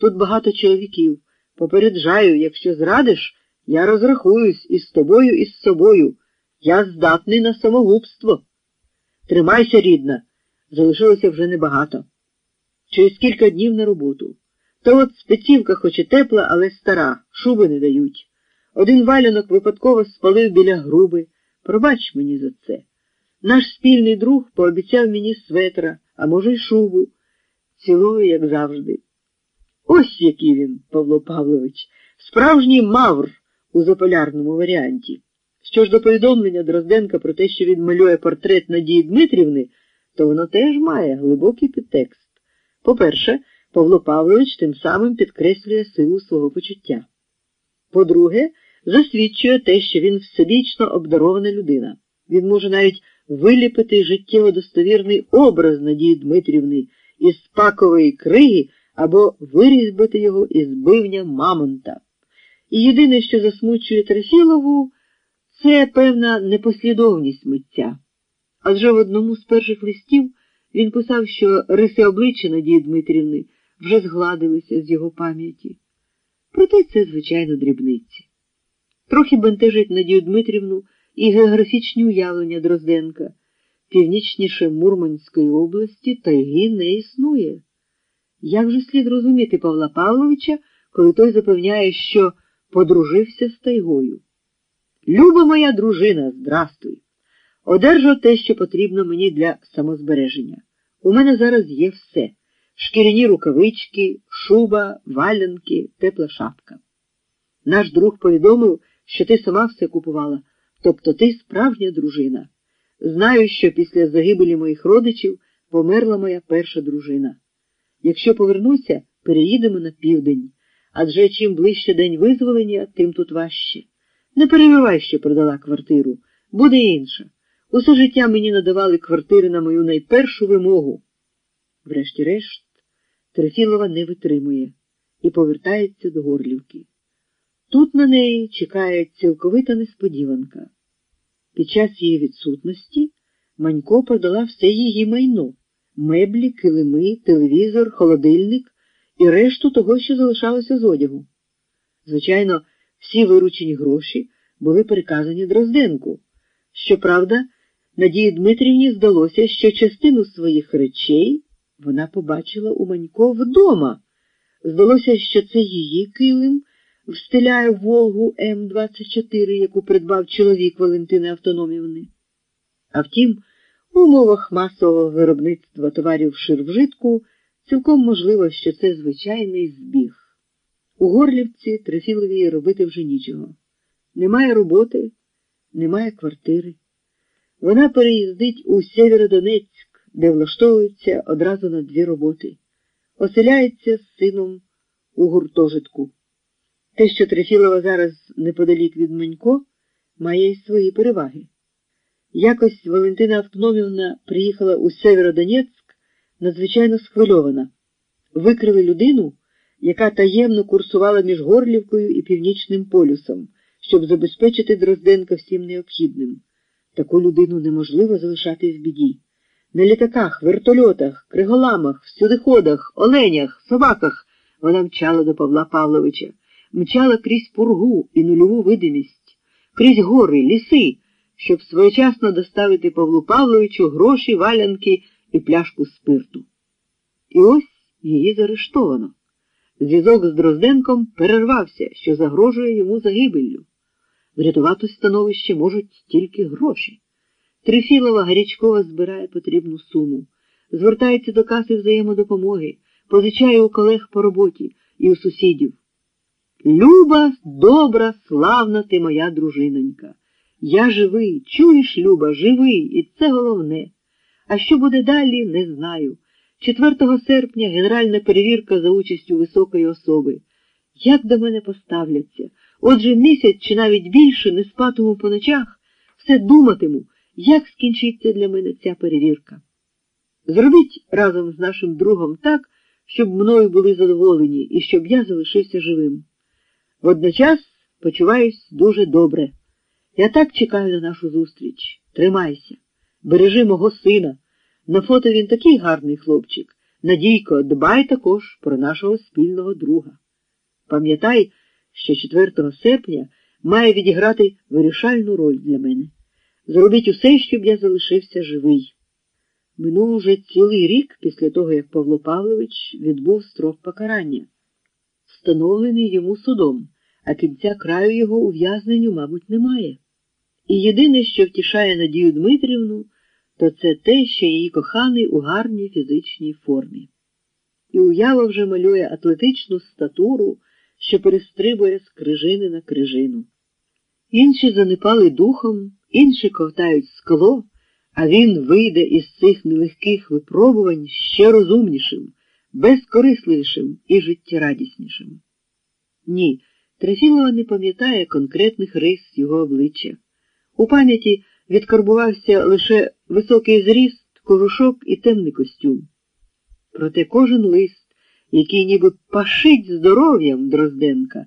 Тут багато чоловіків. Попереджаю, якщо зрадиш, я розрахуюсь із тобою і з собою. Я здатний на самогубство. Тримайся, рідна, залишилося вже небагато. Через кілька днів на роботу. Та от спецівка хоч і тепла, але стара, шуби не дають. Один валянок випадково спалив біля груби. Пробач мені за це. Наш спільний друг пообіцяв мені светра, а може, й шубу. Цілую, як завжди. Ось який він, Павло Павлович, справжній мавр у заполярному варіанті. Що ж до повідомлення Дрозденка про те, що він малює портрет Надії Дмитрівни, то воно теж має глибокий підтекст. По-перше, Павло Павлович тим самим підкреслює силу свого почуття. По-друге, засвідчує те, що він всебічно обдарована людина. Він може навіть виліпити життєво достовірний образ Надії Дмитрівни із пакової криги або вирізбити його із бивня Мамонта. І єдине, що засмучує Трефілову, це певна непослідовність митця. Адже в одному з перших листів він писав, що риси обличчя Надії Дмитрівни вже згладилися з його пам'яті. Проте це, звичайно, дрібниці. Трохи бентежить Надію Дмитрівну і географічні уявлення Дрозденка. Північніше Мурманської області тайги не існує. Як же слід розуміти Павла Павловича, коли той запевняє, що подружився з тайгою? Люба моя дружина, здрастуй! Одержу те, що потрібно мені для самозбереження. У мене зараз є все шкіряні рукавички, шуба, валянки, тепла шапка. Наш друг повідомив, що ти сама все купувала, тобто ти справжня дружина. Знаю, що після загибелі моїх родичів померла моя перша дружина. Якщо повернуся, переїдемо на південь, адже чим ближче день визволення, тим тут важче. Не перебивай, що продала квартиру, буде інша. Усе життя мені надавали квартири на мою найпершу вимогу. Врешті-решт, Трефілова не витримує і повертається до Горлівки. Тут на неї чекає цілковита несподіванка. Під час її відсутності Манько продала все її майно меблі, килими, телевізор, холодильник і решту того, що залишалося з одягу. Звичайно, всі виручені гроші були переказані Дрозденку. Щоправда, Надії Дмитрівні здалося, що частину своїх речей вона побачила у Манько вдома. Здалося, що це її килим встиляє Волгу М-24, яку придбав чоловік Валентини Автономівни. А втім, у умовах масового виробництва товарів ширвжитку цілком можливо, що це звичайний збіг. У Горлівці Трефіловій робити вже нічого. Немає роботи, немає квартири. Вона переїздить у Сєвєродонецьк, де влаштовується одразу на дві роботи, оселяється з сином у гуртожитку. Те, що Трефілова зараз неподалік від Манько, має й свої переваги. Якось Валентина Автономівна приїхала у Северодонецьк надзвичайно схвильована. Викрили людину, яка таємно курсувала між Горлівкою і Північним полюсом, щоб забезпечити Дрозденка всім необхідним. Таку людину неможливо залишати в біді. На літаках, вертольотах, криголамах, всюдиходах, оленях, собаках вона мчала до Павла Павловича, мчала крізь пургу і нульову видимість, крізь гори, ліси, щоб своєчасно доставити Павлу Павловичу гроші, валянки і пляшку спирту. І ось її заарештовано. Зв'язок з Дрозденком перервався, що загрожує йому загибеллю. Врятувати становище можуть тільки гроші. Трифілова Гарячкова збирає потрібну суму, звертається до каси взаємодопомоги, позичає у колег по роботі і у сусідів. Люба, добра, славна ти моя дружинонька. Я живий, чуєш, Люба, живий, і це головне. А що буде далі, не знаю. 4 серпня генеральна перевірка за участю високої особи. Як до мене поставляться? Отже, місяць чи навіть більше не спатиму по ночах, все думатиму, як скінчиться для мене ця перевірка. Зробіть разом з нашим другом так, щоб мною були задоволені і щоб я залишився живим. Водночас почуваюсь дуже добре. Я так чекаю на нашу зустріч. Тримайся, бережи мого сина. На фото він такий гарний хлопчик. Надійко, дбай також про нашого спільного друга. Пам'ятай, що 4 серпня має відіграти вирішальну роль для мене. Зробіть усе, щоб я залишився живий. Минув уже цілий рік після того, як Павло Павлович відбув строк покарання, встановлений йому судом, а кінця краю його ув'язненню, мабуть, немає. І єдине, що втішає Надію Дмитрівну, то це те, що її коханий у гарній фізичній формі. І уява вже малює атлетичну статуру, що перестрибує з крижини на крижину. Інші занепали духом, інші ковтають скло, а він вийде із цих нелегких випробувань ще розумнішим, безкорисливішим і життєрадіснішим. Ні, Трефілова не пам'ятає конкретних рис його обличчя. У пам'яті відкарбувався лише високий зріст, кожушок і темний костюм. Проте кожен лист, який ніби пашить здоров'ям Дрозденка,